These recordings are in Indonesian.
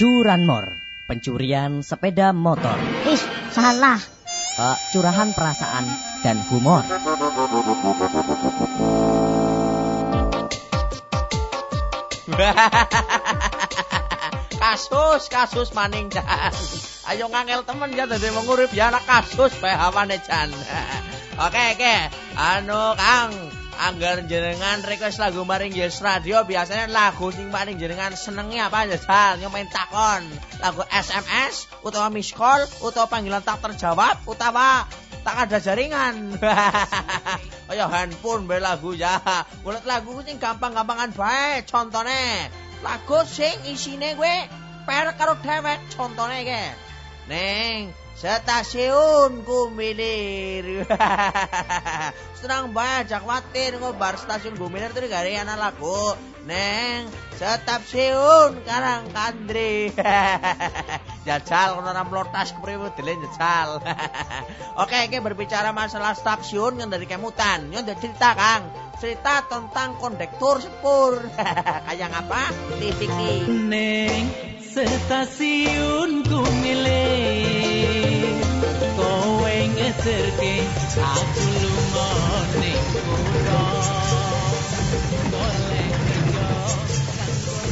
Curanmor, pencurian sepeda motor. Ih, salah. Uh, curahan perasaan dan humor. kasus kasus maning jan ayo ngangel temen ya dadi mengurip ya anak kasus bae hawane jan oke oke anu kang anggar jenengan request lagu maring Yes Radio. Biasanya lagu sing paling jenengan senengi apa aja Jal? Main takon. Lagu SMS utawa miss call utawa panggilan tak terjawab utawa tak ada jaringan. Ayo handphone be lagu ya. Mulut lagu sing gampang-gampangan bae contohnya. Lagu sing isine gue per karo dhewek contone ke neng stasiun Gumilir. Senang banget, jak khawatir bar stasiun Gumilir tuh gari anak lagu. Neng, stasiun Karang Kandri. jajal kalau orang melotas kepriwe delen jajal. Oke, oke berbicara masalah stasiun yang dari kemutan. Dari cerita Kang. Cerita tentang kondektur sepur. Kayak apa? TV Neng, stasiun Gumilir kowe ngeserke aku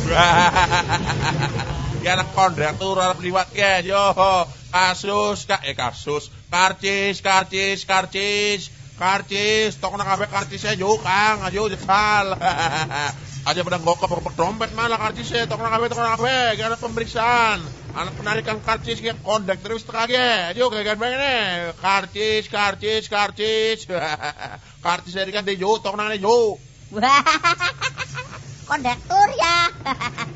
Ya anak kondektur arep liwat ke yo kasus kak eh kasus. Karcis karcis karcis. Karcis tok nang kabeh karcisnya yo Kang. Ayo jebal. Aja pada ngokok dompet malah karcisnya tok nang kabeh tok nang kabeh. Ada pemeriksaan anak penarikan karcis kayak kondek terus terage ayo kayak nih karcis karcis karcis. Karcis dari kan dejo tok nang dejo kondektur ya.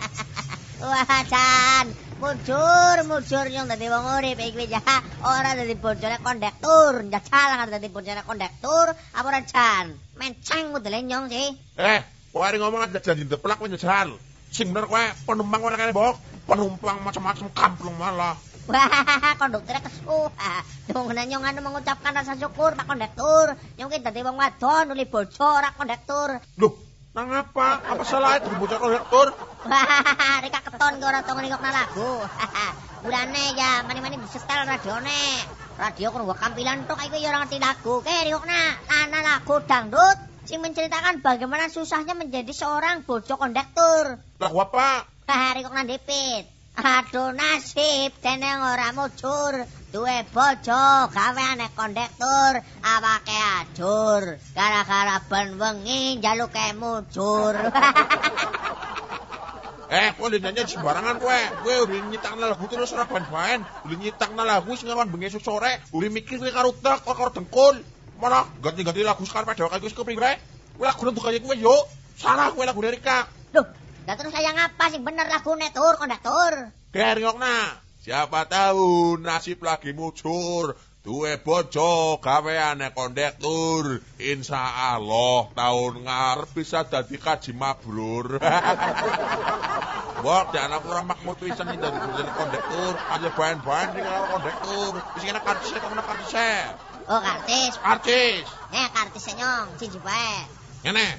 Wah Chan. Mujur mujur nyong dadi wong urip iki ya. Ora dadi bojone kondektur njajal nang dadi bojone kondektur apa ora Chan? Menceng modele nyong sih. Eh kowe ngomong aja janji deplak njajal sing bener kowe penumpang ora kene bok penumpang macam-macam kamplung malah. Wah, konduktornya kesuh. Dong nyong anu mengucapkan rasa syukur Pak Kondektur. Nyong kita dadi wong wadon nuli bojo ora Kondektur. Loh, nang apa? Apa salah itu bocor kondektur? Wah, reka keton ke ora tong ngikokna lagu. Bulane ya mani-mani disetel radione. Radio gua kampilan tok iku ya ora ngerti lagu. Ke rikokna ana lagu dangdut sing menceritakan bagaimana susahnya menjadi seorang bojo kondektur. Lagu apa? Hari kok nandipit. Aduh nasib dene ora mujur. Duwe bojo gawe aneh kondektur, awake ajur. Gara-gara ben wengi njaluke mujur. eh, kok nyanyi sembarangan kowe. Kowe udah nyitak lagu terus ora ban-ban. Udah nyitak lagu sing ngawan bengi sore, udah mikir karo tek karo dengkul. Malah ganti-ganti lagu sekarang pada kayak wis kepriwe? Kowe lagu untuk kaya kowe yo. Salah kowe lagu dari Kak. Loh, dan terus saya ngapa sih bener lagu netur kondektur? Keringokna. Siapa tahu nasib lagi mujur. Duwe bojo gaweane kondektur. Insya Allah tahun ngarep bisa dadi kaji mabrur. Bok, dan aku ramak mutu isan ini dari dari kondektur. Aja bahan-bahan di kalau kondektur. Bisa kena kartisnya, kena kartisnya. Oh, kartis. Kartis. Nih, kartisnya nyong, cici bae. Ngene.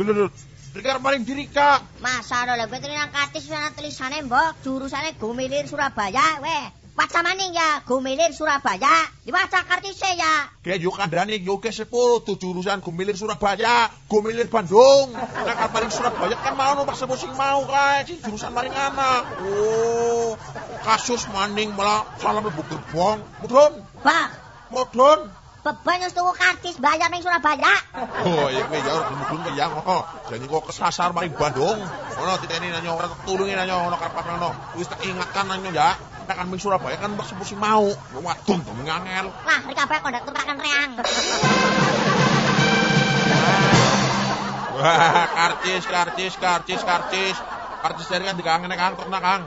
Dulu, dulu. Rika paling diri kak. Masa ada lebih tulisan kartis sana tulisannya mbok jurusannya Gumilir Surabaya weh. Baca maning ya Gumilir Surabaya. Dibaca kartisnya ya. Yuk kandani yuk ke sepuluh tuh jurusan Gumilir Surabaya, Gumilir Bandung. Nah paling Surabaya kan mau nomor sepuluh sing mau sih jurusan paling anak. Oh kasus maning malah salah mlebu gerbong. Mudun. Pak. Mudun. Beban yang tuku kartis bayar ning Surabaya. Oh, iya kowe ya ora mudun oh. Jadi kok kesasar maring Bandung. Ono titeni nanya ora tulungi nanya ono karep ono. Wis tak ingatkan nanya ya. Nek kan Surabaya kan mbok sepusi mau. Wadon to ngangel. Lah, rek kabeh kondektur kan reang. Wah, karcis, karcis, karcis, karcis. Karcis dari kan dikangen Kang, kok Kang.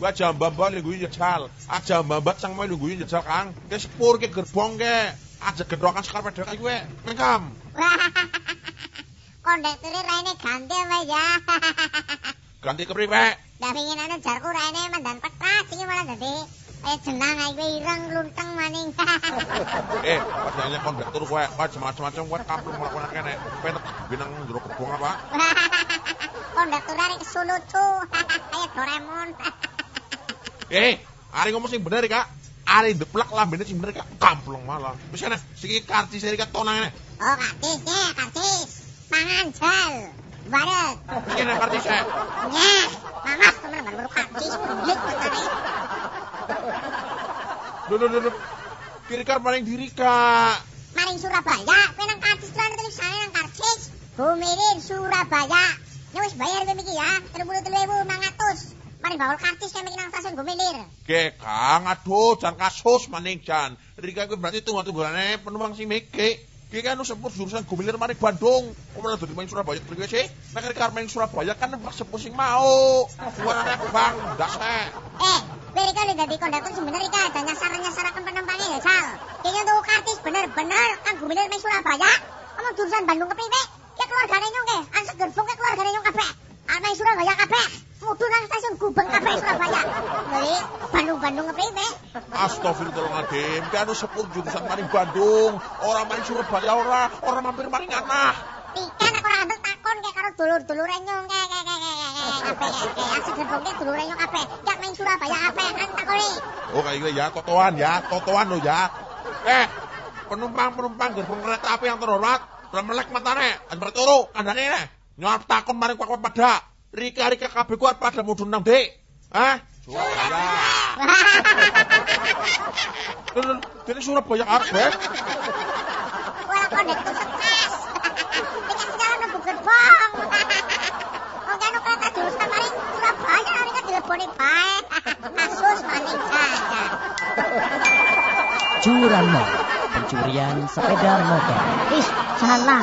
Gua jambamban nungguin jajal. Aja mbambat sang mau nungguin jajal Kang. Ke sepur ke gerbong ke. Aja gedrokan sekar pedal kayak gue. Mengkam. Kondekturnya raine ganti apa ya? Ganti. Dah pingin anu jarku raine mandan petras iki malah dadi Eh jenang ae ireng lunteng maning. Eh, padahal kondektur kowe, kowe macam-macam kowe kamplung mlakukan kene. Kowe tetep binang jero kebong apa? Kondektur arek kesulucu. Kayak Doraemon. Eh, ari ngomong sing bener Kak. Ari deplak lambene sing bener Kak. Kamplung malah. Wis kene, siki karcis iki tonang ngene. Oh, kartis, ya, kartis. Mangan jal. Baret. Iki nek karcis e. Nyah, mamas temen baru kartis. Bulik matane. Duh, duh, duh, duh. Kiri kar maring diri Kak. Maring Surabaya, kowe nang kartis lan tulisane nang kartis. Gumilir Surabaya. Ya wis bayar kowe iki ya, 33.500. Maring bawol kartis kowe iki nang stasiun Gumilir. Ge, Kang, aduh, jan kasus maning jan. Rika kuwi berarti tunggu-tunggulane penumpang sing meke. Ki kan sepur jurusan Gumilir maring Bandung. Kok malah dadi main Surabaya priwe sih? Nek rika main Surabaya kan numpak sepur sing mau. Suarane Bang, ndas. Eh, kowe iki lho dadi kondektur sing bener iki ada nyasar-nyasaraken penumpangnya ya, Sal. Kayaknya tuh kartis bener-bener kan Gumilir main Surabaya. Kamu jurusan Bandung kepriwe? Ya keluargane nyong ke, ansek gerbong ke keluargane nyong kabeh. Main Surabaya kabeh. Gubeng kabeh Surabaya. Jadi Bandung-Bandung kepriwe? Astagfirullahaladzim, ki anu sepur jurusan maring Bandung. Ora main Surabaya ora, ora mampir maring Anah. Tika nek ora takon kayak karo dulur-dulure nyong kayak kayak kayak kayak kabeh kayak ansek gerbong ke dulure nyong kabeh. Jak main Surabaya kabeh kan takoni. Oh kayak gitu ya, totoan ya, totoan lo ya. Eh, penumpang-penumpang gerbong kereta api yang terhormat, udah melek matane, anjir turu, kandane ne. Nyuap takon maring kuat pada. Rika-rika kabeh kuat pada mudun nang dik. Hah? Surabaya. Dene Surabaya kabeh. Wala kondektur stres. Dengan segala nunggu gerbong. Wong kan kereta jurusan maring Surabaya ora kan dileboni bae. Kasus maning saja. Curanmor, pencurian sepeda motor. Ih, salah.